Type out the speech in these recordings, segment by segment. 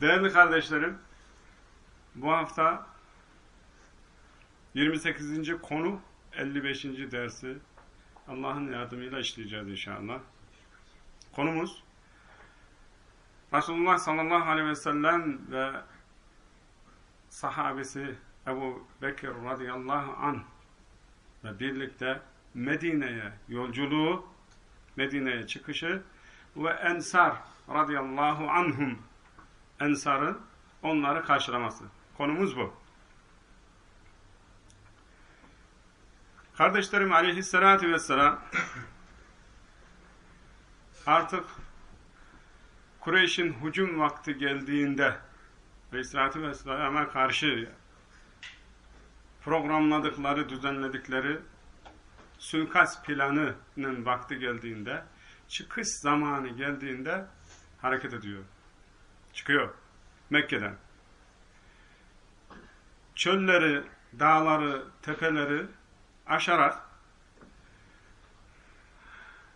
Değerli kardeşlerim, bu hafta 28. konu 55. dersi Allah'ın yardımıyla işleyeceğiz inşallah. Konumuz Resulullah sallallahu aleyhi ve sellem ve sahabesi Ebu Bekir radıyallahu anh ve birlikte Medine'ye yolculuğu, Medine'ye çıkışı ve Ensar radıyallahu anhum Ensar'ın onları karşılaması. Konumuz bu. Kardeşlerim aleyhissalatü vesselam artık Kureyş'in hücum vakti geldiğinde aleyhissalatü vesselam'a karşı programladıkları, düzenledikleri suikast planının vakti geldiğinde, çıkış zamanı geldiğinde hareket ediyor. Çıkıyor Mekke'den. Çölleri, dağları, tepeleri aşarak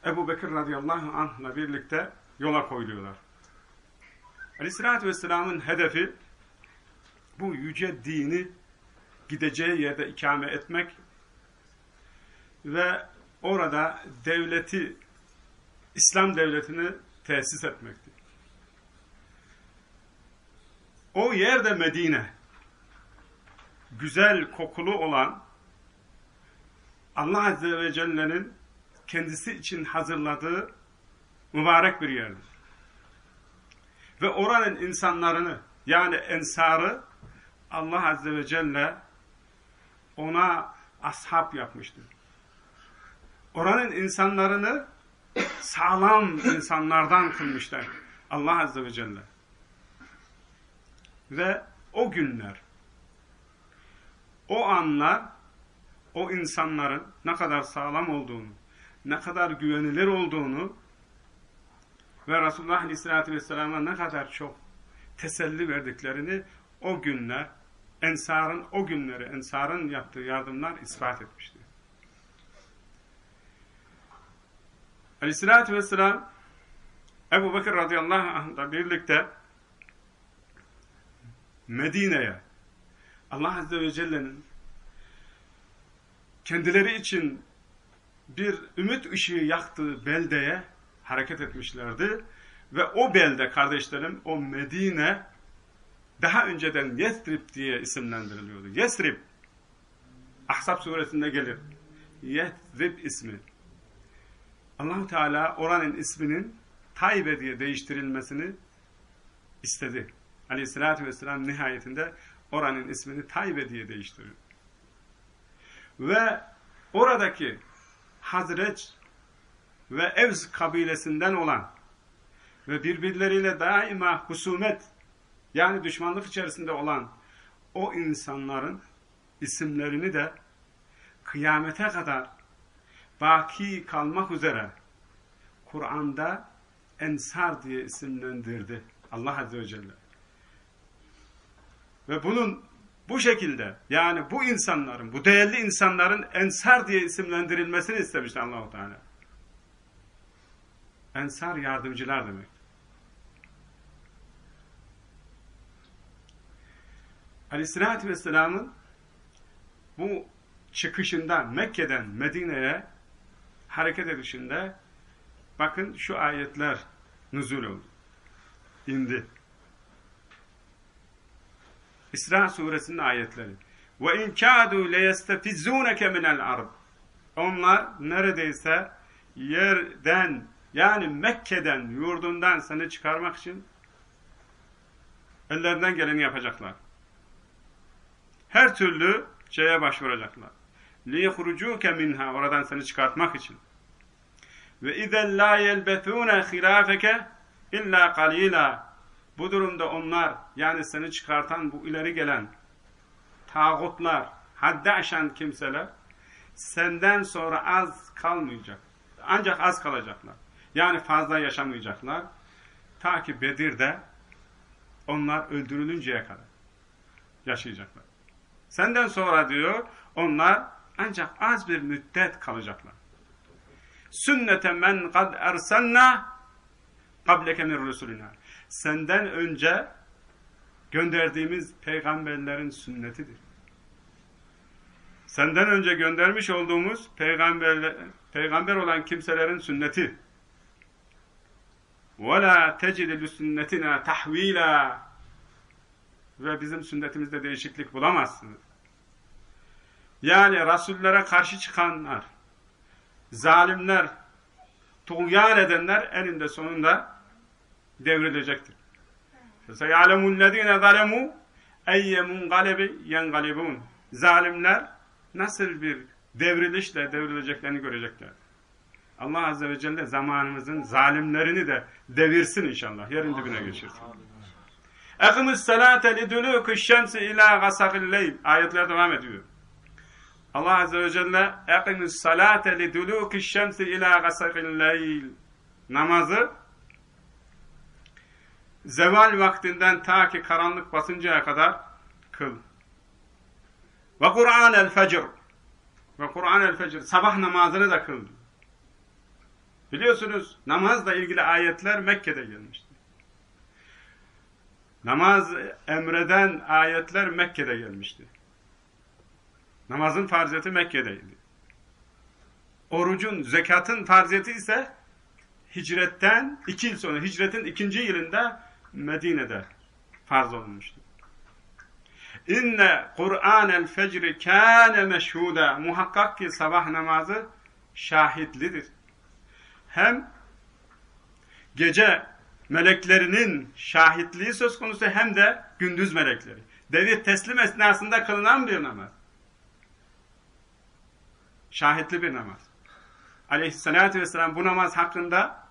Ebu Bekir radıyallahu anh'la birlikte yola koyuluyorlar. Aleyhissalatü vesselamın hedefi bu yüce dini gideceği yerde ikame etmek ve orada devleti, İslam devletini tesis etmekti. O yerde Medine, güzel kokulu olan Allah Azze ve Celle'nin kendisi için hazırladığı mübarek bir yerdir. Ve oranın insanlarını yani ensarı Allah Azze ve Celle ona ashab yapmıştır. Oranın insanlarını sağlam insanlardan kılmışlar Allah Azze ve Celle. Ve o günler, o anlar, o insanların ne kadar sağlam olduğunu, ne kadar güvenilir olduğunu ve Resulullah Aleyhisselatü Vesselam'a ne kadar çok teselli verdiklerini o günler, Ensar'ın o günleri, Ensar'ın yaptığı yardımlar ispat etmiştir. Aleyhisselatü Vesselam Ebu Bekir radıyallahu anh'la birlikte Medine'ye Allah Azze ve Celle'nin kendileri için bir ümit ışığı yaktığı beldeye hareket etmişlerdi. Ve o belde kardeşlerim, o Medine daha önceden Yesrib diye isimlendiriliyordu. Yesrib, Ahzab suresinde gelir. Yesrib ismi. Allahu Teala oranın isminin Taybe diye değiştirilmesini istedi. Aleyhissalatü vesselam nihayetinde oranın ismini Taybe diye değiştiriyor. Ve oradaki Hazreç ve Evz kabilesinden olan ve birbirleriyle daima husumet yani düşmanlık içerisinde olan o insanların isimlerini de kıyamete kadar baki kalmak üzere Kur'an'da Ensar diye isimlendirdi Allah Azze ve Celle. Ve bunun bu şekilde yani bu insanların, bu değerli insanların ensar diye isimlendirilmesini istemişti Allahu Teala. Ensar yardımcılar demek. Aleyhisselatü Vesselam'ın bu çıkışında Mekke'den Medine'ye hareket edişinde bakın şu ayetler nüzul oldu. indi. İsra suresinin ayetleri. Ve in kâdû leyestefizûneke minel ard. Onlar neredeyse yerden yani Mekke'den, yurdundan seni çıkarmak için ellerinden geleni yapacaklar. Her türlü şeye başvuracaklar. لِيَخْرُجُوكَ minha Oradan seni çıkartmak için. Ve اِذَا لَا يَلْبَثُونَ خِلَافَكَ illa qalila. bu durumda onlar yani seni çıkartan bu ileri gelen tağutlar, haddi aşan kimseler senden sonra az kalmayacak. Ancak az kalacaklar. Yani fazla yaşamayacaklar. Ta ki Bedir'de onlar öldürülünceye kadar yaşayacaklar. Senden sonra diyor onlar ancak az bir müddet kalacaklar. Sünnete men kad ersenna kableke min rusulina Senden önce gönderdiğimiz peygamberlerin sünnetidir. Senden önce göndermiş olduğumuz peygamber, peygamber olan kimselerin sünneti. وَلَا تَجِدِ لُسُنَّتِنَا تَحْو۪يلًا Ve bizim sünnetimizde değişiklik bulamazsınız. Yani Rasullere karşı çıkanlar, zalimler, tuğyan edenler eninde sonunda devrilecektir. فَسَيَعْلَمُ الَّذ۪ينَ ظَلَمُوا اَيَّ مُنْغَلَبِ يَنْغَلِبُونَ Zalimler nasıl bir devrilişle devrileceklerini görecekler. Allah Azze ve Celle zamanımızın zalimlerini de devirsin inşallah. Yerin dibine geçirsin. اَقِمُ السَّلَاةَ لِدُلُوكُ الشَّمْسِ اِلٰى غَسَقِ اللَّيْلِ Ayetler devam ediyor. Allah Azze ve Celle اَقِمُ السَّلَاةَ لِدُلُوكِ الشَّمْسِ اِلٰى غَسَقِ اللَّيْلِ Namazı zeval vaktinden ta ki karanlık basıncaya kadar kıl. Ve Kur'an el fecr. Ve Kur'an el fecr. Sabah namazını da kıl. Biliyorsunuz namazla ilgili ayetler Mekke'de gelmişti. Namaz emreden ayetler Mekke'de gelmişti. Namazın farziyeti Mekke'deydi. Orucun, zekatın farziyeti ise hicretten iki yıl sonra, hicretin ikinci yılında Medine'de farz olmuştu. İnne Kur'anel fecri kâne meşhuda. Muhakkak ki sabah namazı şahitlidir. Hem gece meleklerinin şahitliği söz konusu hem de gündüz melekleri. Devir teslim esnasında kılınan bir namaz. Şahitli bir namaz. Aleyhissalatü vesselam bu namaz hakkında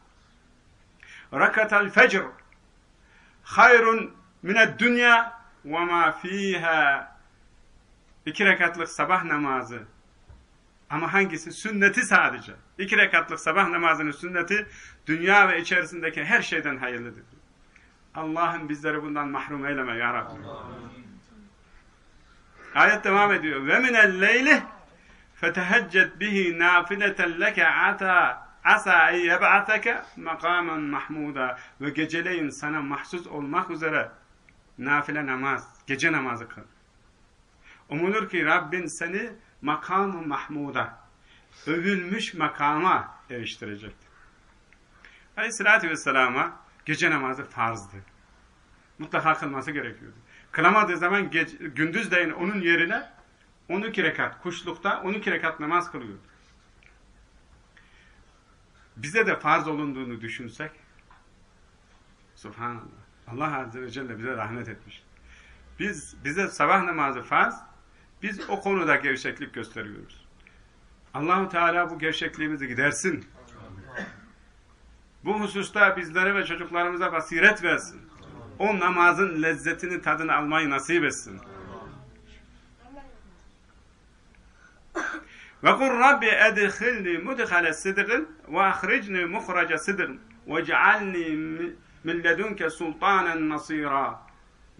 rakatal fecr hayrun mined dünya ve ma fiha iki rekatlık sabah namazı ama hangisi? Sünneti sadece. İki rekatlık sabah namazının sünneti dünya ve içerisindeki her şeyden hayırlıdır. Allah'ım bizleri bundan mahrum eyleme ya Rabbi. Ayet devam ediyor. Ve minel leyli feteheccet bihi nafileten leke ata asa yeb'ateke makamen mahmuda ve geceleyin sana mahsus olmak üzere nafile namaz, gece namazı kıl. Umulur ki Rabbin seni makamı mahmuda, övülmüş makama eriştirecektir. Aleyhissalatü vesselama gece namazı farzdı. Mutlaka kılması gerekiyordu. Kılamadığı zaman gece, gündüzleyin onun yerine 12 rekat, kuşlukta 12 rekat namaz kılıyordu bize de farz olunduğunu düşünsek Subhanallah. Allah Azze ve Celle bize rahmet etmiş. Biz bize sabah namazı farz, biz o konuda gevşeklik gösteriyoruz. Allahu Teala bu gevşekliğimizi gidersin. Bu hususta bizlere ve çocuklarımıza basiret versin. O namazın lezzetini, tadını almayı nasip etsin. Ve kul Rabbi edhilni mudhale sidrin ve ahricni muhraca sidrin ve cealni min ledunke sultanen nasira.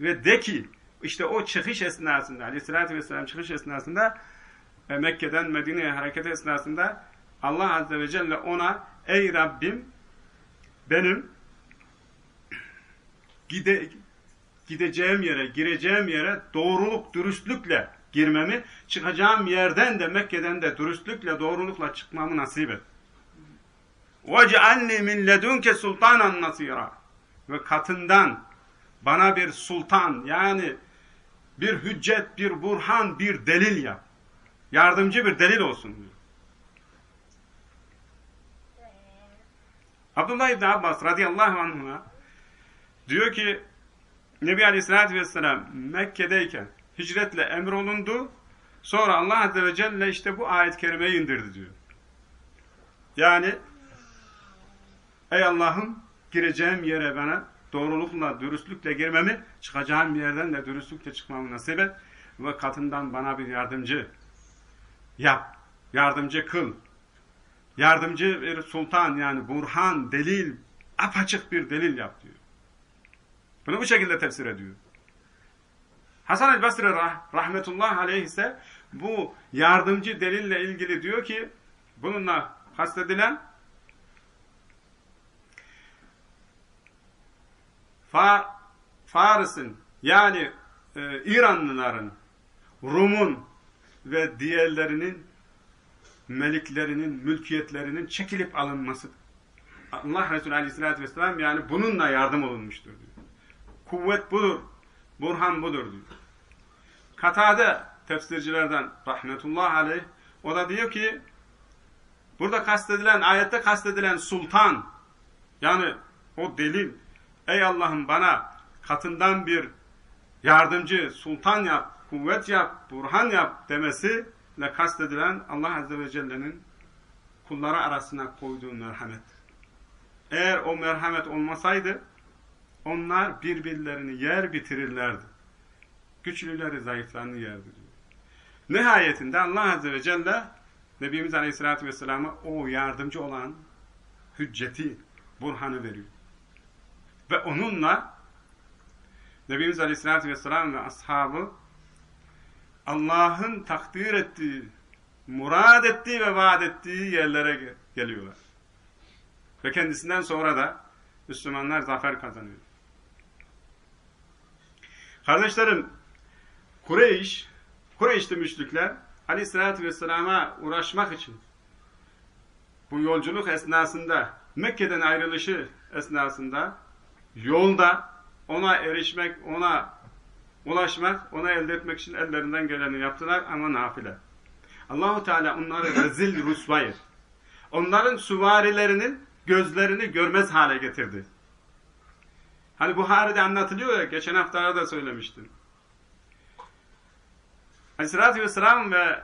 Ve de ki işte o çıkış esnasında, aleyhissalatü vesselam çıkış esnasında e, Mekke'den Medine'ye hareket esnasında Allah Azze ve Celle ona ey Rabbim benim gide, gideceğim yere, gireceğim yere doğruluk, dürüstlükle girmemi, çıkacağım yerden de Mekke'den de dürüstlükle, doğrulukla çıkmamı nasip et. وَجْعَلْنِي مِنْ لَدُنْكَ سُلْطَانًا نَصِيرًا Ve katından bana bir sultan yani bir hüccet, bir burhan, bir delil yap. Yardımcı bir delil olsun diyor. Abdullah İbni Abbas radıyallahu anh'a diyor ki Nebi Aleyhisselatü Vesselam Mekke'deyken hicretle emrolundu. Sonra Allah Azze ve Celle işte bu ayet-i kerimeyi indirdi diyor. Yani ey Allah'ım gireceğim yere bana doğrulukla, dürüstlükle girmemi, çıkacağım yerden de dürüstlükle çıkmamı nasip et ve katından bana bir yardımcı yap, yardımcı kıl. Yardımcı bir sultan yani burhan, delil, apaçık bir delil yap diyor. Bunu bu şekilde tefsir ediyor. Hasan el-Basri rah rahmetullah aleyh ise bu yardımcı delille ilgili diyor ki bununla kastedilen Fa Fars'ın yani e, İranlıların, Rum'un ve diğerlerinin meliklerinin, mülkiyetlerinin çekilip alınması. Allah Resulü Aleyhisselatü Vesselam yani bununla yardım olunmuştur diyor. Kuvvet budur, burhan budur diyor. Katade tefsircilerden rahmetullah aleyh o da diyor ki burada kastedilen, ayette kastedilen sultan yani o delil ey Allah'ım bana katından bir yardımcı, sultan yap, kuvvet yap, burhan yap demesiyle kastedilen Allah Azze ve Celle'nin kulları arasına koyduğu merhamet. Eğer o merhamet olmasaydı onlar birbirlerini yer bitirirlerdi. Güçlüleri zayıflarını yerdi diyor. Nihayetinde Allah Azze ve Celle Nebimiz Aleyhisselatü Vesselam'a o yardımcı olan hücceti, burhanı veriyor. Ve onunla Nebimiz Aleyhisselatü Vesselam ve ashabı Allah'ın takdir ettiği, murad ettiği ve vaat ettiği yerlere geliyorlar. Ve kendisinden sonra da Müslümanlar zafer kazanıyor. Kardeşlerim, Kureyş, Kureyşli müşrikler Aleyhisselatü Vesselam'a uğraşmak için bu yolculuk esnasında Mekke'den ayrılışı esnasında yolda ona erişmek, ona ulaşmak, ona elde etmek için ellerinden geleni yaptılar ama nafile. Allahu Teala onları rezil rusvayır. Onların süvarilerinin gözlerini görmez hale getirdi. Hani Buhari'de anlatılıyor ya, geçen haftalarda söylemiştim. Aleyhissalatü vesselam ve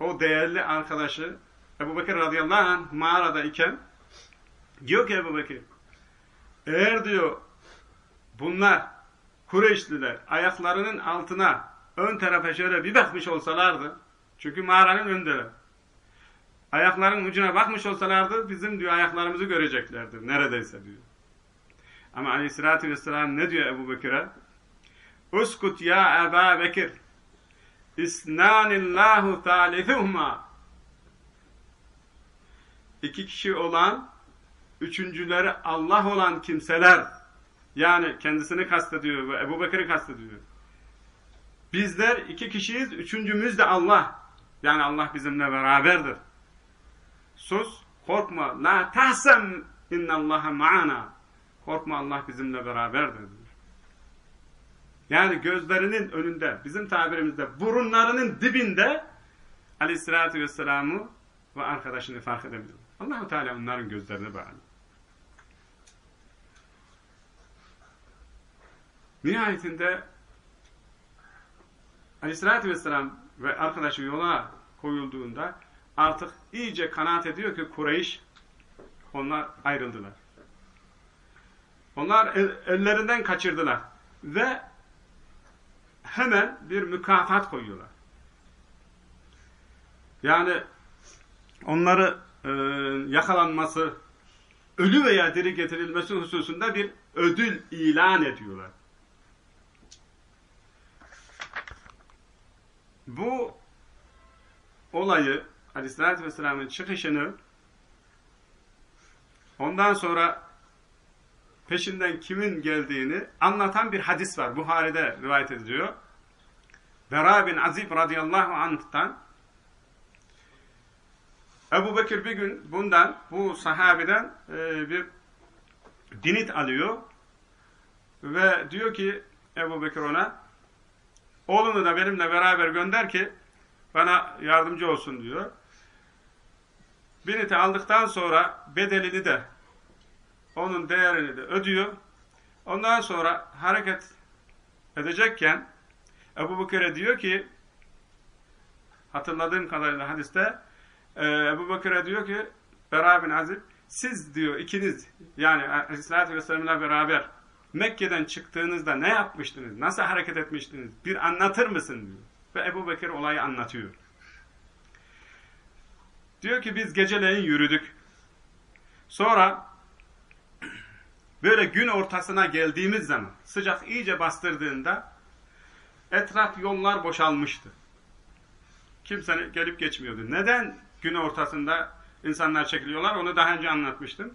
o değerli arkadaşı Ebu Bekir radıyallahu anh mağarada iken diyor ki Ebu Bekir eğer diyor bunlar Kureyşliler ayaklarının altına ön tarafa şöyle bir bakmış olsalardı çünkü mağaranın önündeler. Ayakların ucuna bakmış olsalardı bizim diyor ayaklarımızı göreceklerdir. Neredeyse diyor. Ama aleyhissalatü vesselam ne diyor Ebu Bekir'e? Uskut ya Eba Bekir İsnanillahu thalithuhma İki kişi olan üçüncüleri Allah olan kimseler yani kendisini kastediyor ve Ebu Bekir'i kastediyor. Bizler iki kişiyiz, üçüncümüz de Allah. Yani Allah bizimle beraberdir. Sus, korkma. La tahsem innallaha ma'ana. Korkma Allah bizimle beraberdir. Yani gözlerinin önünde, bizim tabirimizde burunlarının dibinde Aleyhisselatü Vesselam'ı ve arkadaşını fark edebilir. Allahu Teala onların gözlerine bağlı. Nihayetinde Aleyhisselatü Vesselam ve arkadaşı yola koyulduğunda artık iyice kanaat ediyor ki Kureyş onlar ayrıldılar. Onlar ellerinden kaçırdılar ve hemen bir mükafat koyuyorlar. Yani onları e, yakalanması, ölü veya diri getirilmesi hususunda bir ödül ilan ediyorlar. Bu olayı Aleyhisselatü Vesselam'ın çıkışını ondan sonra peşinden kimin geldiğini anlatan bir hadis var. Buhari'de rivayet ediliyor. Bera bin Azib radıyallahu anh'tan Ebu Bekir bir gün bundan, bu sahabeden e, bir dinit alıyor ve diyor ki Ebu Bekir ona oğlunu da benimle beraber gönder ki bana yardımcı olsun diyor. Biniti aldıktan sonra bedelini de onun değerini de ödüyor. Ondan sonra hareket edecekken Ebu Bekir'e diyor ki hatırladığım kadarıyla hadiste e, Ebu Bekir'e diyor ki Bera bin Azib siz diyor ikiniz yani Aleyhisselatü Vesselam'la beraber Mekke'den çıktığınızda ne yapmıştınız? Nasıl hareket etmiştiniz? Bir anlatır mısın? diyor. Ve Ebu Bekir olayı anlatıyor. Diyor ki biz geceleyin yürüdük. Sonra böyle gün ortasına geldiğimiz zaman sıcak iyice bastırdığında etraf yollar boşalmıştı. Kimse gelip geçmiyordu. Neden gün ortasında insanlar çekiliyorlar? Onu daha önce anlatmıştım.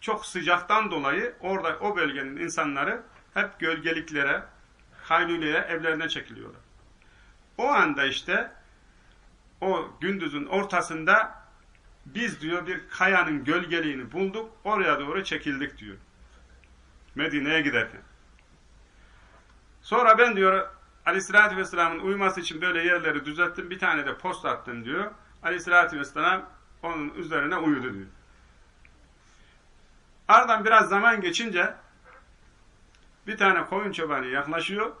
Çok sıcaktan dolayı orada o bölgenin insanları hep gölgeliklere, haylüleye, evlerine çekiliyorlar. O anda işte o gündüzün ortasında biz diyor bir kayanın gölgeliğini bulduk, oraya doğru çekildik diyor. Medine'ye giderken. Sonra ben diyor Aleyhisselatü Vesselam'ın uyuması için böyle yerleri düzelttim, bir tane de post attım diyor. Aleyhisselatü Vesselam onun üzerine uyudu diyor. Aradan biraz zaman geçince bir tane koyun çobanı yaklaşıyor.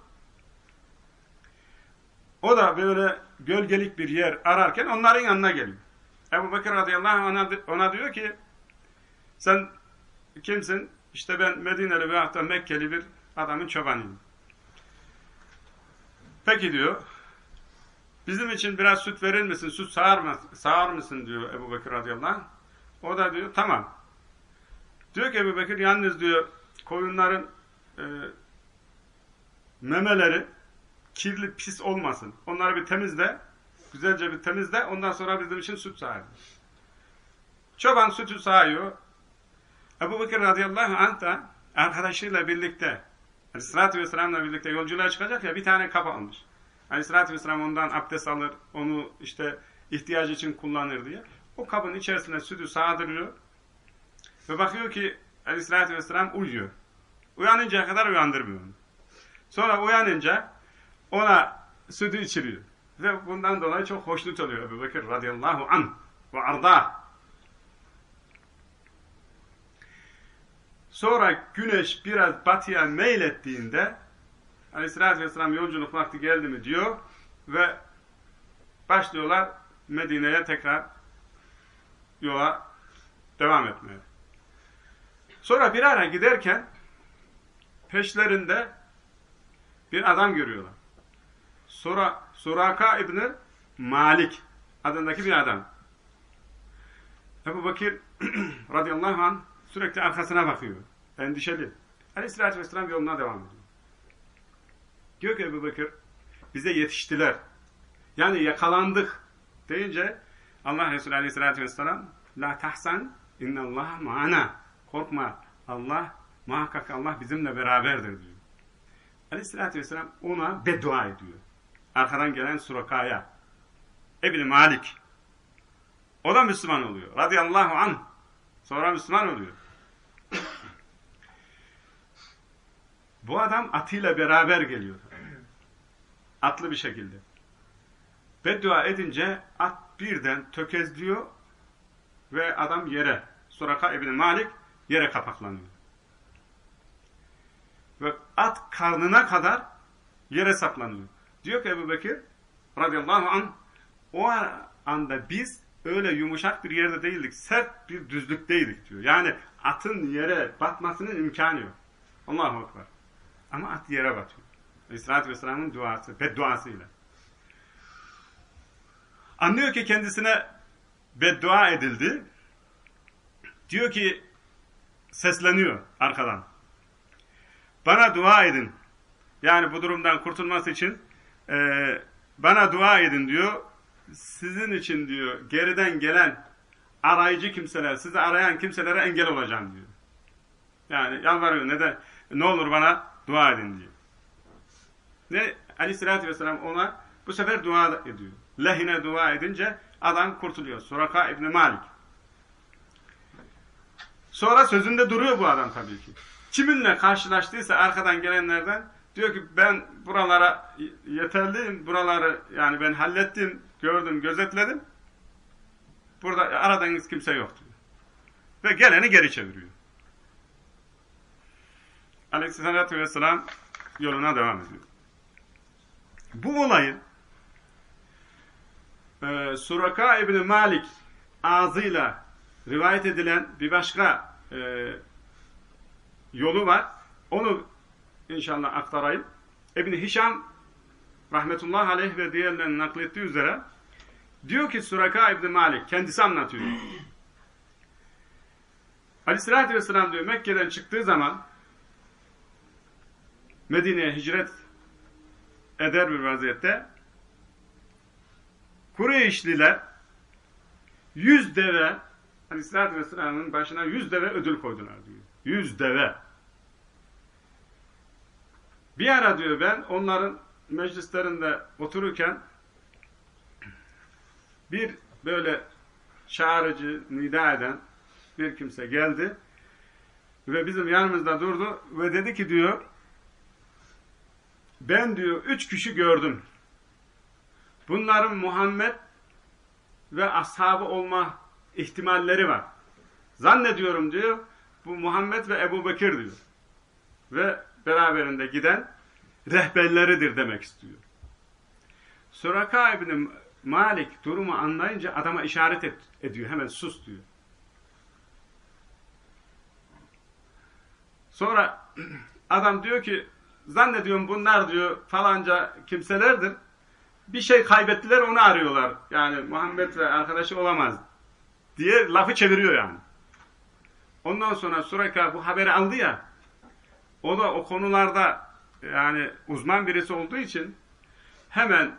O da böyle gölgelik bir yer ararken onların yanına geliyor. Ebu Bekir radıyallahu anh ona, ona diyor ki sen kimsin? İşte ben Medineli veyahut da Mekkeli bir adamın çobanıyım. Peki diyor. Bizim için biraz süt verir misin? Süt sağar, mı, sağar mısın diyor Ebu Bekir radıyallahu anh. O da diyor tamam. Diyor ki Ebu Bekir yalnız diyor koyunların e, memeleri kirli pis olmasın. Onları bir temizle. Güzelce bir temizle. Ondan sonra bizim için süt sağar. Çoban sütü sağıyor. Ebu Bekir radıyallahu anh da arkadaşıyla birlikte Aleyhisselatü Vesselam'la birlikte yolculuğa çıkacak ya bir tane kap almış. Aleyhisselatü Vesselam ondan abdest alır, onu işte ihtiyacı için kullanır diye. O kabın içerisine sütü sağdırıyor. Ve bakıyor ki Aleyhisselatü Vesselam uyuyor. Uyanıncaya kadar uyandırmıyor onu. Sonra uyanınca ona sütü içiriyor. Ve bundan dolayı çok hoşnut oluyor Ebu Bekir radıyallahu anh ve arda. Sonra güneş biraz batıya meylettiğinde aleyhissalatü vesselam yolculuk vakti geldi mi diyor ve başlıyorlar Medine'ye tekrar yola devam etmeye. Sonra bir ara giderken peşlerinde bir adam görüyorlar. Sonra Suraka İbni Malik adındaki bir adam. Ebu Bakir radıyallahu anh sürekli arkasına bakıyor. Endişeli. Aleyhisselatü vesselam yoluna devam ediyor. Diyor ki Ebu Bakır bize yetiştiler. Yani yakalandık deyince Allah Resulü aleyhisselatü vesselam La tahsan innallah ma'ana Korkma Allah muhakkak Allah bizimle beraberdir diyor. Aleyhisselatü vesselam ona beddua ediyor. Arkadan gelen Suraka'ya. Ebni Malik. O da Müslüman oluyor. Radıyallahu anh. Sonra Müslüman oluyor. Bu adam atıyla beraber geliyor. Atlı bir şekilde. Beddua edince at birden tökezliyor ve adam yere. Suraka İbni Malik yere kapaklanıyor. Ve at karnına kadar yere saplanıyor. Diyor ki Ebu Bekir radıyallahu anh o anda biz öyle yumuşak bir yerde değildik. Sert bir düzlükteydik diyor. Yani atın yere batmasının imkanı yok. Allahu Ekber. Ama at yere batıyor. Aleyhisselatü Vesselam'ın duası, bedduasıyla. Anlıyor ki kendisine beddua edildi. Diyor ki sesleniyor arkadan. Bana dua edin. Yani bu durumdan kurtulması için e, bana dua edin diyor. Sizin için diyor geriden gelen arayıcı kimseler, sizi arayan kimselere engel olacağım diyor. Yani yalvarıyor neden? Ne olur bana dua edin diyor. Ne? Aleyhissalatü vesselam ona bu sefer dua ediyor. Lehine dua edince adam kurtuluyor. Suraka İbni Malik. Sonra sözünde duruyor bu adam tabii ki. Kiminle karşılaştıysa arkadan gelenlerden diyor ki ben buralara yeterliyim, buraları yani ben hallettim, gördüm, gözetledim. Burada aradığınız kimse yok diyor. Ve geleni geri çeviriyor. Aleyhisselatü vesselam yoluna devam ediyor. Bu olayın e, Suraka İbni Malik ağzıyla rivayet edilen bir başka e, yolu var. Onu inşallah aktarayım. İbni Hişam rahmetullah aleyh ve diğerlerinin naklettiği üzere diyor ki Suraka İbni Malik kendisi anlatıyor. Aleyhissalatü vesselam diyor Mekke'den çıktığı zaman Medine'ye hicret eder bir vaziyette Kureyşliler yüz deve Aleyhisselatü Vesselam'ın başına yüz deve ödül koydular diyor. Yüz deve. Bir ara diyor ben onların meclislerinde otururken bir böyle çağrıcı, nida eden bir kimse geldi ve bizim yanımızda durdu ve dedi ki diyor ben diyor üç kişi gördüm. Bunların Muhammed ve ashabı olma ihtimalleri var. Zannediyorum diyor bu Muhammed ve Ebu Bekir diyor. Ve beraberinde giden rehberleridir demek istiyor. Suraka İbni Malik durumu anlayınca adama işaret et, ediyor. Hemen sus diyor. Sonra adam diyor ki zannediyorum bunlar diyor falanca kimselerdir. Bir şey kaybettiler onu arıyorlar. Yani Muhammed ve arkadaşı olamaz diye lafı çeviriyor yani. Ondan sonra Suraka bu haberi aldı ya o da o konularda yani uzman birisi olduğu için hemen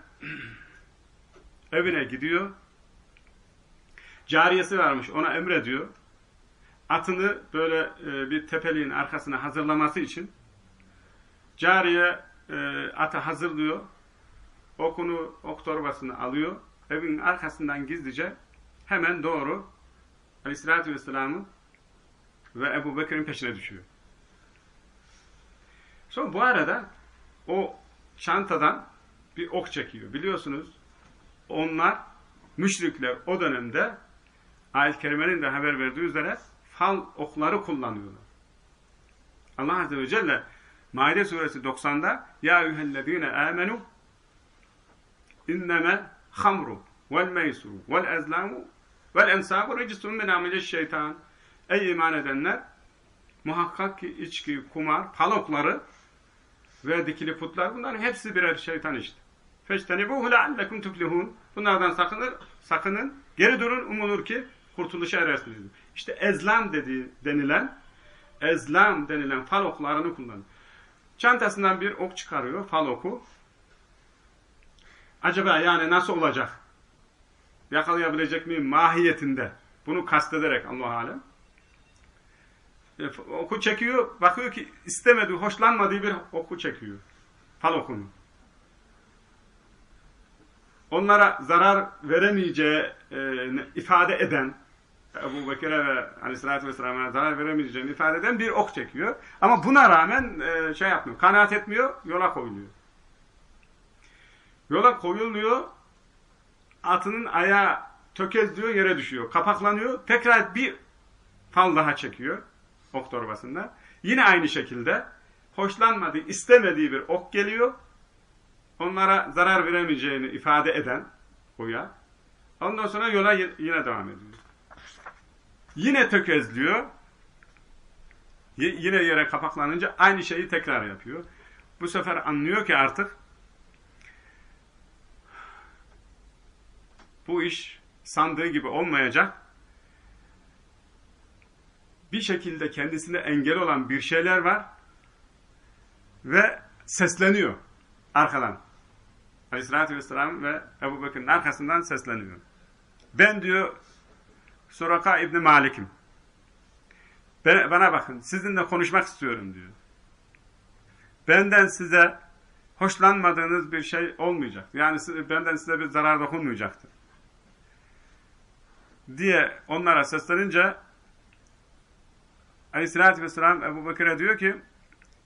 evine gidiyor. Cariyesi varmış ona emrediyor. Atını böyle e, bir tepeliğin arkasına hazırlaması için cariye e, atı hazırlıyor. Okunu, ok torbasını alıyor. Evin arkasından gizlice hemen doğru Aleyhisselatü Vesselam'ın ve Ebu Bekir'in peşine düşüyor. Sonra bu arada o çantadan bir ok çekiyor. Biliyorsunuz onlar müşrikler o dönemde ayet-i kerimenin de haber verdiği üzere fal okları kullanıyorlar. Allah Azze ve Celle Maide suresi 90'da Ya eyyühellezine amenu inneme hamru vel meysuru vel ezlamu vel ensabu recisun min amile şeytan Ey iman edenler muhakkak ki içki, kumar, palokları ve dikili putlar bunların hepsi birer şeytan işte. Feştenibuhu leallekum tuflihun. Bunlardan sakınır, sakının. Geri durun umulur ki kurtuluşa erersiniz. İşte ezlam dediği denilen ezlam denilen fal oklarını kullanır. Çantasından bir ok çıkarıyor, fal oku. Acaba yani nasıl olacak? Yakalayabilecek miyim mahiyetinde? Bunu kastederek Allah alem. E, oku çekiyor, bakıyor ki istemediği, hoşlanmadığı bir oku çekiyor. Fal okunu. Onlara zarar veremeyeceği e, ifade eden, Ebu Bekir'e ve Aleyhisselatü Vesselam'a zarar veremeyeceğini ifade eden bir ok çekiyor. Ama buna rağmen e, şey yapmıyor, kanaat etmiyor, yola koyuluyor. Yola koyuluyor, atının ayağı tökezliyor, yere düşüyor. Kapaklanıyor, tekrar bir fal daha çekiyor ok torbasında. Yine aynı şekilde hoşlanmadığı, istemediği bir ok geliyor. Onlara zarar veremeyeceğini ifade eden oya. Ondan sonra yola yine devam ediyor. Yine tökezliyor. Yine yere kapaklanınca aynı şeyi tekrar yapıyor. Bu sefer anlıyor ki artık bu iş sandığı gibi olmayacak. Bir şekilde kendisine engel olan bir şeyler var ve sesleniyor arkadan. Aleyhissalatü vesselam ve Ebu Bekir'in arkasından sesleniyor. Ben diyor Suraka İbni Malik'im. Bana bakın sizinle konuşmak istiyorum diyor. Benden size hoşlanmadığınız bir şey olmayacak. Yani benden size bir zarar dokunmayacaktır. Diye onlara seslenince Aleyhisselatü Vesselam Ebu Bekir'e diyor ki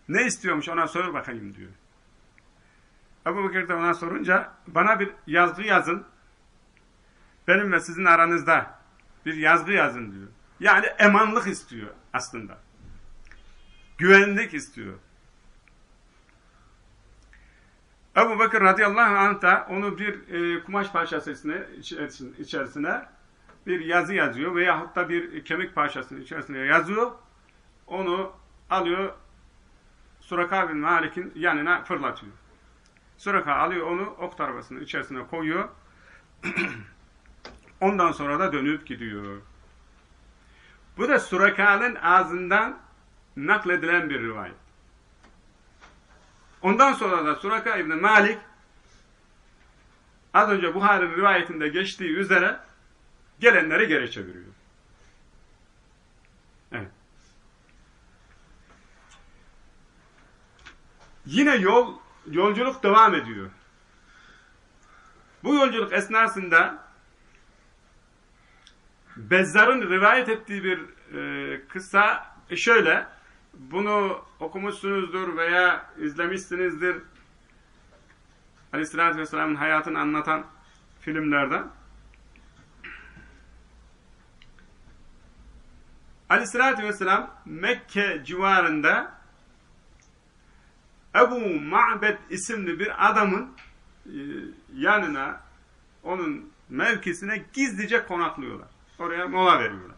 ne istiyormuş ona sor bakayım diyor. Ebu Bekir de ona sorunca bana bir yazgı yazın benim ve sizin aranızda bir yazgı yazın diyor. Yani emanlık istiyor aslında. Güvenlik istiyor. Ebu Bekir radıyallahu anh da onu bir e, kumaş parçasının içerisine bir yazı yazıyor veya da bir kemik parçasının içerisine yazıyor. Onu alıyor Suraka bin Malik'in yanına fırlatıyor. Suraka alıyor onu ok arabasının içerisine koyuyor. Ondan sonra da dönüp gidiyor. Bu da Suraka'nın ağzından nakledilen bir rivayet. Ondan sonra da Suraka İbni Malik az önce Buhari'nin rivayetinde geçtiği üzere gelenleri geri çeviriyor. Yine yol yolculuk devam ediyor. Bu yolculuk esnasında Bezzar'ın rivayet ettiği bir e, kısa şöyle bunu okumuşsunuzdur veya izlemişsinizdir Aleyhisselatü Vesselam'ın hayatını anlatan filmlerden. Aleyhisselatü Vesselam Mekke civarında Ebu Ma'bed isimli bir adamın e, yanına onun mevkisine gizlice konaklıyorlar. Oraya mola veriyorlar.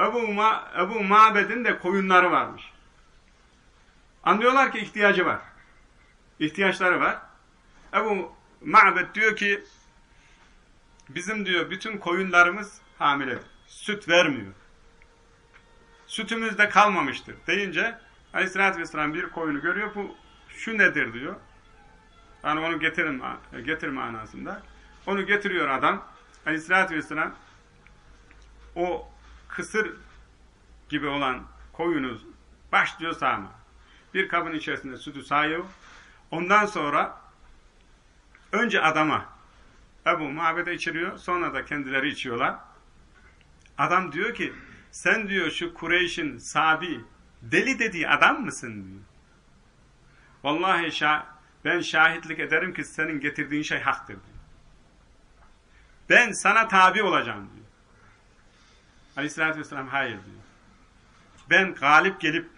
Ebu, Ma Ebu Ma'bed'in de koyunları varmış. Anlıyorlar ki ihtiyacı var. İhtiyaçları var. Ebu Ma'bed diyor ki bizim diyor bütün koyunlarımız hamiledir. Süt vermiyor. Sütümüz de kalmamıştır deyince Aleyhisselatü Vesselam bir koyunu görüyor. Bu şu nedir diyor. Yani onu getirin, getir manasında. Onu getiriyor adam. Aleyhisselatü Vesselam o kısır gibi olan koyunu başlıyor sağma. Bir kabın içerisinde sütü sayıyor. Ondan sonra önce adama Ebu Muhabbet'e içiriyor. Sonra da kendileri içiyorlar. Adam diyor ki sen diyor şu Kureyş'in sabi deli dediği adam mısın diyor. Vallahi şah, ben şahitlik ederim ki senin getirdiğin şey haktır. Ben sana tabi olacağım diyor. Aleyhissalatü vesselam hayır diyor. Ben galip gelip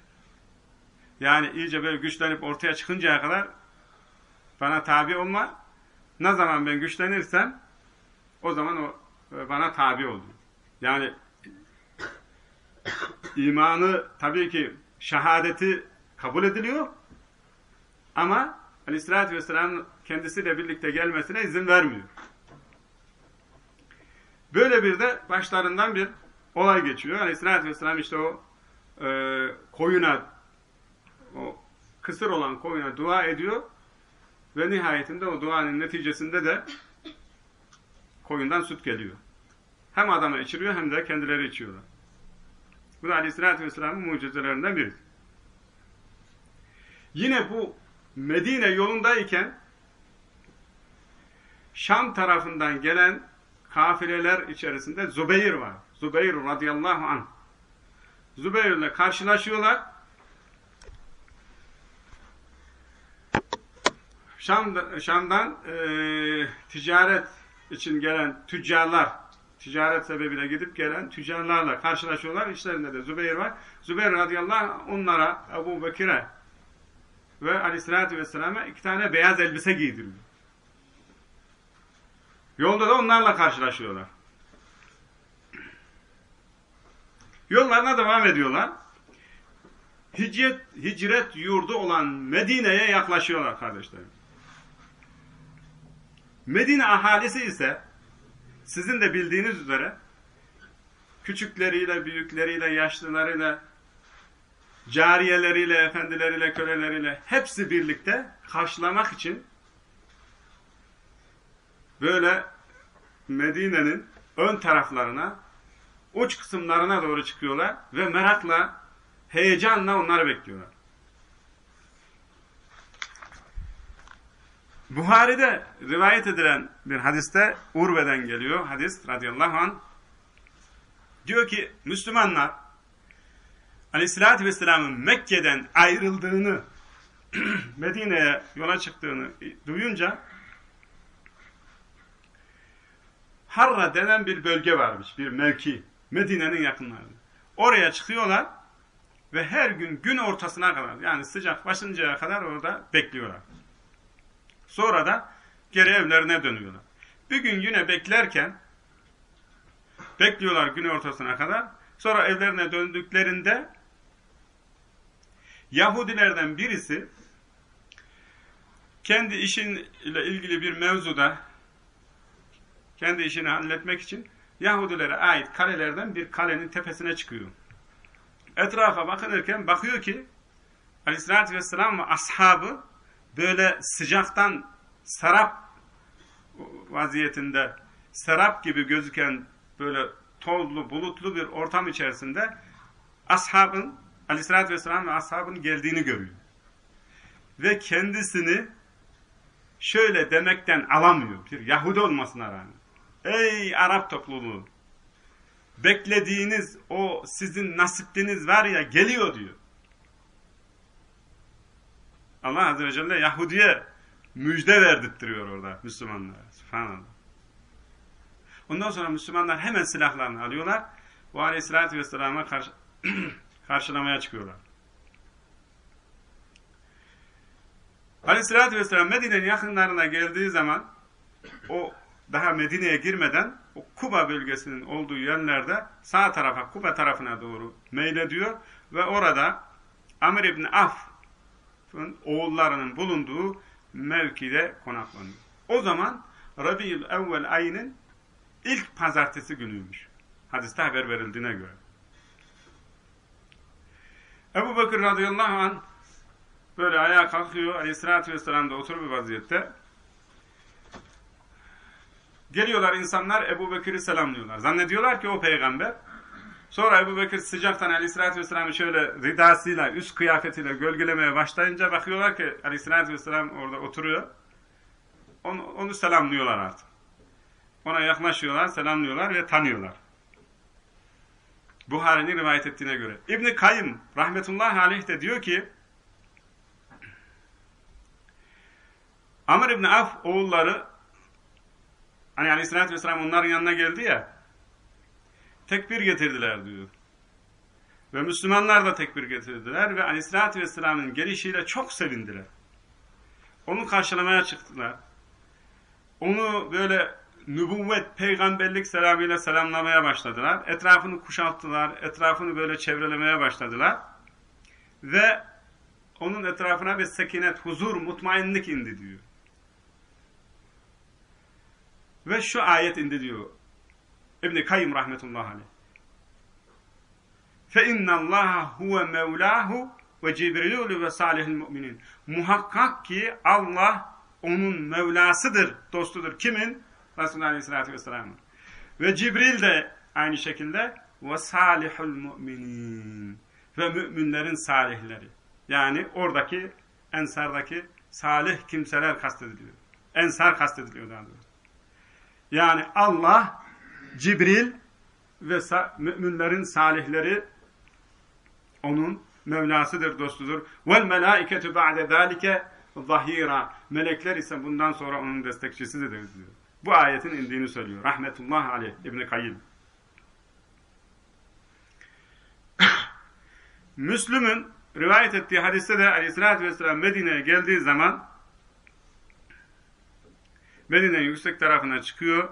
yani iyice böyle güçlenip ortaya çıkıncaya kadar bana tabi olma. Ne zaman ben güçlenirsem o zaman o e, bana tabi ol Yani imanı tabii ki şehadeti kabul ediliyor ama Aleyhisselatü Vesselam kendisiyle birlikte gelmesine izin vermiyor. Böyle bir de başlarından bir olay geçiyor. Aleyhisselatü Vesselam işte o e, koyuna o kısır olan koyuna dua ediyor ve nihayetinde o duanın neticesinde de koyundan süt geliyor. Hem adama içiriyor hem de kendileri içiyorlar. Bu da Aleyhisselatü Vesselam'ın mucizelerinden biri. Yine bu Medine yolundayken Şam tarafından gelen kafileler içerisinde Zübeyir var. Zübeyir radıyallahu anh. Zübeyir ile karşılaşıyorlar. Şam, Şam'dan e, ticaret için gelen tüccarlar, ticaret sebebiyle gidip gelen tüccarlarla karşılaşıyorlar. İçlerinde de Zübeyir var. Zübeyir radıyallahu anh onlara Ebu Bekir'e ve aleyhissalatü vesselam'a iki tane beyaz elbise giydiriyor. Yolda da onlarla karşılaşıyorlar. Yollarına devam ediyorlar. Hicret, hicret yurdu olan Medine'ye yaklaşıyorlar kardeşlerim. Medine ahalisi ise sizin de bildiğiniz üzere küçükleriyle, büyükleriyle, yaşlılarıyla cariyeleriyle, efendileriyle, köleleriyle hepsi birlikte karşılamak için böyle Medine'nin ön taraflarına, uç kısımlarına doğru çıkıyorlar ve merakla, heyecanla onları bekliyorlar. Buhari'de rivayet edilen bir hadiste Urve'den geliyor hadis radıyallahu anh. Diyor ki Müslümanlar aleyhissalatü vesselamın Mekke'den ayrıldığını Medine'ye yola çıktığını duyunca Harra denen bir bölge varmış, bir mevki. Medine'nin yakınlarında. Oraya çıkıyorlar ve her gün gün ortasına kadar yani sıcak başıncaya kadar orada bekliyorlar. Sonra da geri evlerine dönüyorlar. Bir gün yine beklerken bekliyorlar gün ortasına kadar. Sonra evlerine döndüklerinde Yahudilerden birisi kendi işinle ilgili bir mevzuda kendi işini halletmek için Yahudilere ait kalelerden bir kalenin tepesine çıkıyor. Etrafa bakınırken bakıyor ki Aleyhisselatü Vesselam ve ashabı böyle sıcaktan serap vaziyetinde serap gibi gözüken böyle tozlu, bulutlu bir ortam içerisinde ashabın Aleyhisselatü Vesselam ve ashabın geldiğini görüyor. Ve kendisini şöyle demekten alamıyor. Bir Yahudi olmasına rağmen. Ey Arap topluluğu! Beklediğiniz o sizin nasipliniz var ya geliyor diyor. Allah Azze ve Celle Yahudi'ye müjde verdirtiyor orada Müslümanlara. Subhanallah. Ondan sonra Müslümanlar hemen silahlarını alıyorlar. Bu Aleyhisselatü Vesselam'a karşı, karşılamaya çıkıyorlar. Aleyhisselatü Vesselam Medine'nin yakınlarına geldiği zaman o daha Medine'ye girmeden o Kuba bölgesinin olduğu yerlerde sağ tarafa Kuba tarafına doğru meylediyor ve orada Amr ibn Af'ın oğullarının bulunduğu mevkide konaklanıyor. O zaman Rabi'ül evvel ayının ilk pazartesi günüymüş. Hadiste haber verildiğine göre. Ebu Bekir radıyallahu anh böyle ayağa kalkıyor. Aleyhissalatü vesselam da otur bir vaziyette. Geliyorlar insanlar Ebu Bekir'i selamlıyorlar. Zannediyorlar ki o peygamber. Sonra Ebu Bekir sıcaktan aleyhissalatü vesselam'ı şöyle ridasıyla, üst kıyafetiyle gölgelemeye başlayınca bakıyorlar ki aleyhissalatü vesselam orada oturuyor. Onu, onu selamlıyorlar artık. Ona yaklaşıyorlar, selamlıyorlar ve tanıyorlar. Buhari'nin rivayet ettiğine göre. İbni Kayyım rahmetullahi aleyh de diyor ki Amr İbni Af oğulları hani aleyhissalatü vesselam onların yanına geldi ya tekbir getirdiler diyor. Ve Müslümanlar da tekbir getirdiler ve aleyhissalatü vesselamın gelişiyle çok sevindiler. Onu karşılamaya çıktılar. Onu böyle nübüvvet, peygamberlik selamıyla selamlamaya başladılar. Etrafını kuşattılar, etrafını böyle çevrelemeye başladılar. Ve onun etrafına bir sekinet, huzur, mutmainlik indi diyor. Ve şu ayet indi diyor. İbn-i Kayyum rahmetullahi aleyh. فَاِنَّ اللّٰهَ هُوَ مَوْلَاهُ ve Cibrilûlü ve salihil müminin. Muhakkak ki Allah onun Mevlasıdır, dostudur. Kimin? Resulullah Aleyhisselatü Vesselam'ın. Ve Cibril de aynı şekilde ve salihul müminin. Ve müminlerin salihleri. Yani oradaki ensardaki salih kimseler kastediliyor. Ensar kastediliyor daha doğrusu. Yani Allah, Cibril ve müminlerin salihleri onun Mevlasıdır, dostudur. Vel melâiketu ba'de zâlike zahira. Melekler ise bundan sonra onun destekçisidir diyor. Bu ayetin indiğini söylüyor. Rahmetullah aleyh İbn-i Kayyim. Müslüm'ün rivayet ettiği hadiste de aleyhissalatü vesselam Medine'ye geldiği zaman Medine'nin yüksek tarafına çıkıyor.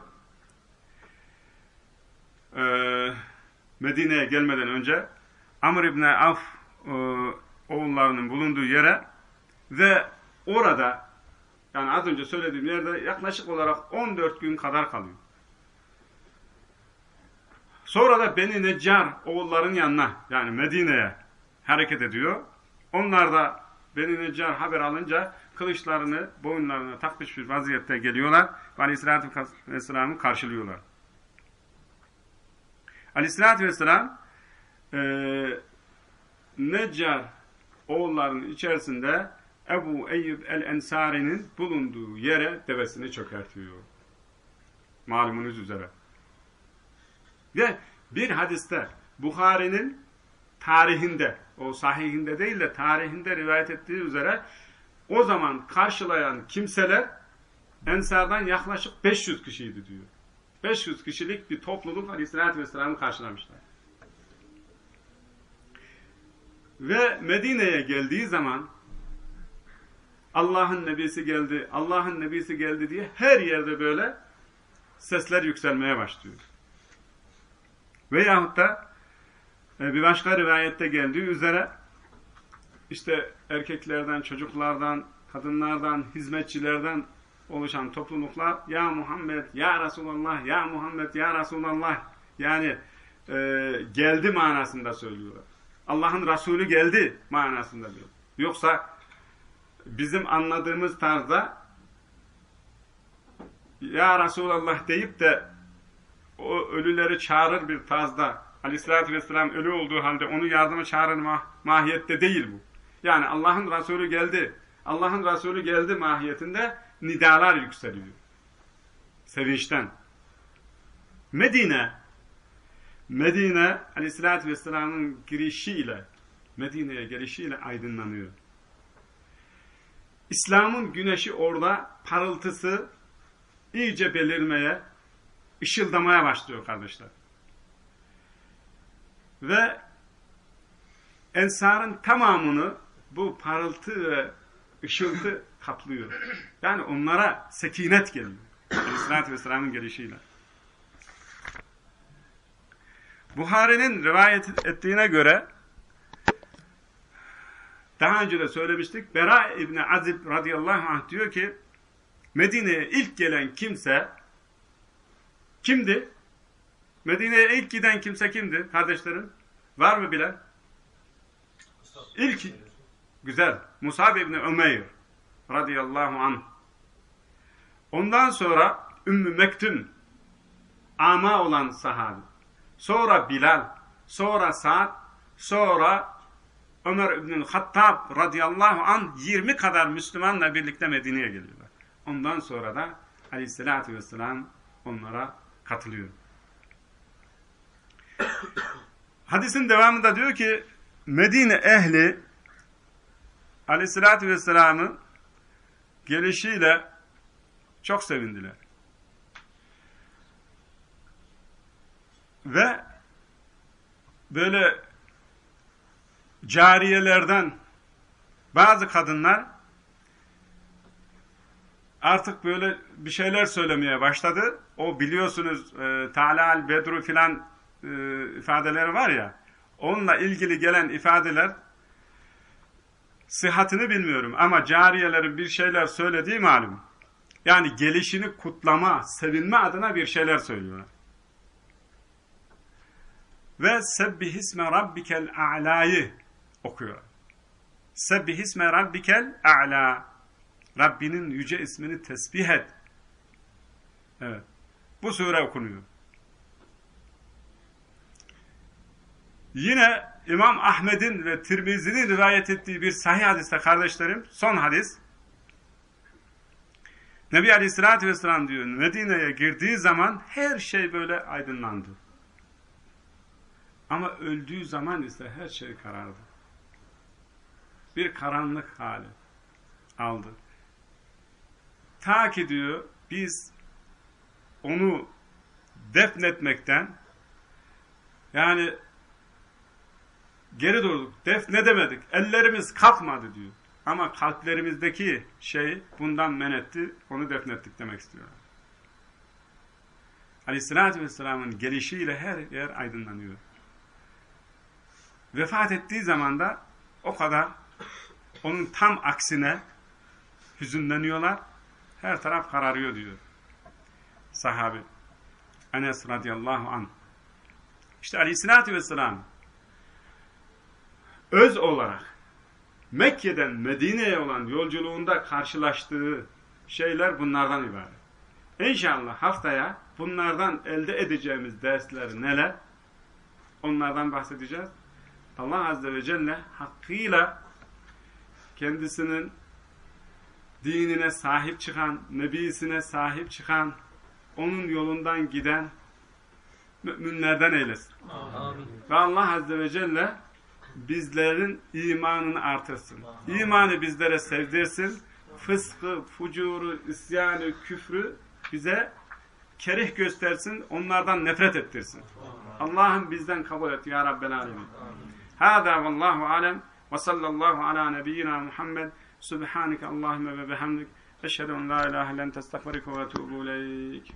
Ee, Medine'ye gelmeden önce Amr İbni Af e, oğullarının bulunduğu yere ve orada yani az önce söylediğim yerde yaklaşık olarak 14 gün kadar kalıyor. Sonra da Beni Neccar oğulların yanına yani Medine'ye hareket ediyor. Onlar da Beni Neccar haber alınca kılıçlarını boyunlarına takmış bir vaziyette geliyorlar ve Aleyhisselatü Vesselam'ı karşılıyorlar. Aleyhisselatü Vesselam e, Neccar oğullarının içerisinde Ebu Eyyub el-Ensari'nin bulunduğu yere devesini çökertiyor. Malumunuz üzere. Ve bir hadiste Bukhari'nin tarihinde, o sahihinde değil de tarihinde rivayet ettiği üzere o zaman karşılayan kimseler Ensar'dan yaklaşık 500 kişiydi diyor. 500 kişilik bir topluluk Aleyhisselatü Vesselam'ı karşılamışlar. Ve Medine'ye geldiği zaman Allah'ın nebisi geldi, Allah'ın nebisi geldi diye her yerde böyle sesler yükselmeye başlıyor. Veyahut da e, bir başka rivayette geldiği üzere işte erkeklerden, çocuklardan, kadınlardan, hizmetçilerden oluşan topluluklar ya Muhammed, ya Resulallah, ya Muhammed, ya Resulallah yani e, geldi manasında söylüyorlar. Allah'ın Resulü geldi manasında diyor. Yoksa bizim anladığımız tarzda ya Resulallah deyip de o ölüleri çağırır bir tarzda Aleyhisselatü Vesselam ölü olduğu halde onu yardıma çağırır mah mahiyette değil bu. Yani Allah'ın Resulü geldi, Allah'ın Resulü geldi mahiyetinde nidalar yükseliyor. Sevinçten. Medine, Medine Aleyhisselatü Vesselam'ın girişiyle, Medine'ye gelişiyle aydınlanıyor. İslam'ın güneşi orada parıltısı iyice belirmeye, ışıldamaya başlıyor kardeşler. Ve ensarın tamamını bu parıltı ve ışıltı kaplıyor. Yani onlara sekinet geliyor. Aleyhisselatü Vesselam'ın gelişiyle. Buhari'nin rivayet ettiğine göre daha önce de söylemiştik. Bera İbni Azib radıyallahu anh diyor ki Medine'ye ilk gelen kimse kimdi? Medine'ye ilk giden kimse kimdi kardeşlerim? Var mı bilen? İlk güzel. Musab İbni Ömeyr radıyallahu anh. Ondan sonra Ümmü Mektum ama olan sahabe. Sonra Bilal, sonra Sa'd, sonra Ömer İbnül Hattab radıyallahu an 20 kadar Müslümanla birlikte Medine'ye geliyorlar. Ondan sonra da aleyhissalatü vesselam onlara katılıyor. Hadisin devamında diyor ki Medine ehli aleyhissalatü vesselamın gelişiyle çok sevindiler. Ve böyle cariyelerden bazı kadınlar artık böyle bir şeyler söylemeye başladı. O biliyorsunuz e, Talal, Bedru filan e, ifadeleri var ya onunla ilgili gelen ifadeler sıhhatini bilmiyorum ama cariyelerin bir şeyler söylediği malum. Yani gelişini kutlama, sevinme adına bir şeyler söylüyorlar. Ve sebbihisme rabbikel a'layı okuyor. Sebbihisme rabbikel a'la. Rabbinin yüce ismini tesbih et. Evet. Bu sure okunuyor. Yine İmam Ahmed'in ve Tirmizi'nin rivayet ettiği bir sahih hadiste kardeşlerim, son hadis. Nebi Aleyhisselatü Vesselam diyor, Medine'ye girdiği zaman her şey böyle aydınlandı. Ama öldüğü zaman ise her şey karardı. Bir karanlık hali aldı. Ta ki diyor, biz onu defnetmekten yani geri durduk. Def ne demedik? Ellerimiz kalkmadı diyor. Ama kalplerimizdeki şey bundan men etti. Onu defnettik demek istiyor. Aleyhissalatü vesselamın gelişiyle her yer aydınlanıyor. Vefat ettiği zaman da o kadar onun tam aksine hüzünleniyorlar. Her taraf kararıyor diyor. Sahabi. Enes radıyallahu anh. İşte aleyhissalatü vesselam öz olarak Mekke'den Medine'ye olan yolculuğunda karşılaştığı şeyler bunlardan ibaret. İnşallah haftaya bunlardan elde edeceğimiz dersler neler? Onlardan bahsedeceğiz. Allah Azze ve Celle hakkıyla kendisinin dinine sahip çıkan, nebisine sahip çıkan, onun yolundan giden müminlerden eylesin. Amin. Ve Allah Azze ve Celle bizlerin imanını artırsın. İmanı bizlere sevdirsin. Fıskı, fucuru, isyanı, küfrü bize kerih göstersin. Onlardan nefret ettirsin. Allah'ım bizden kabul et ya Rabbel Alemin. Hâzâ vallahu alem وصلى الله على نبينا محمد. سبحانك اللهم وبحمدك أشهد أن لا إله إلا أنت أستغفرك وأتوب إليك.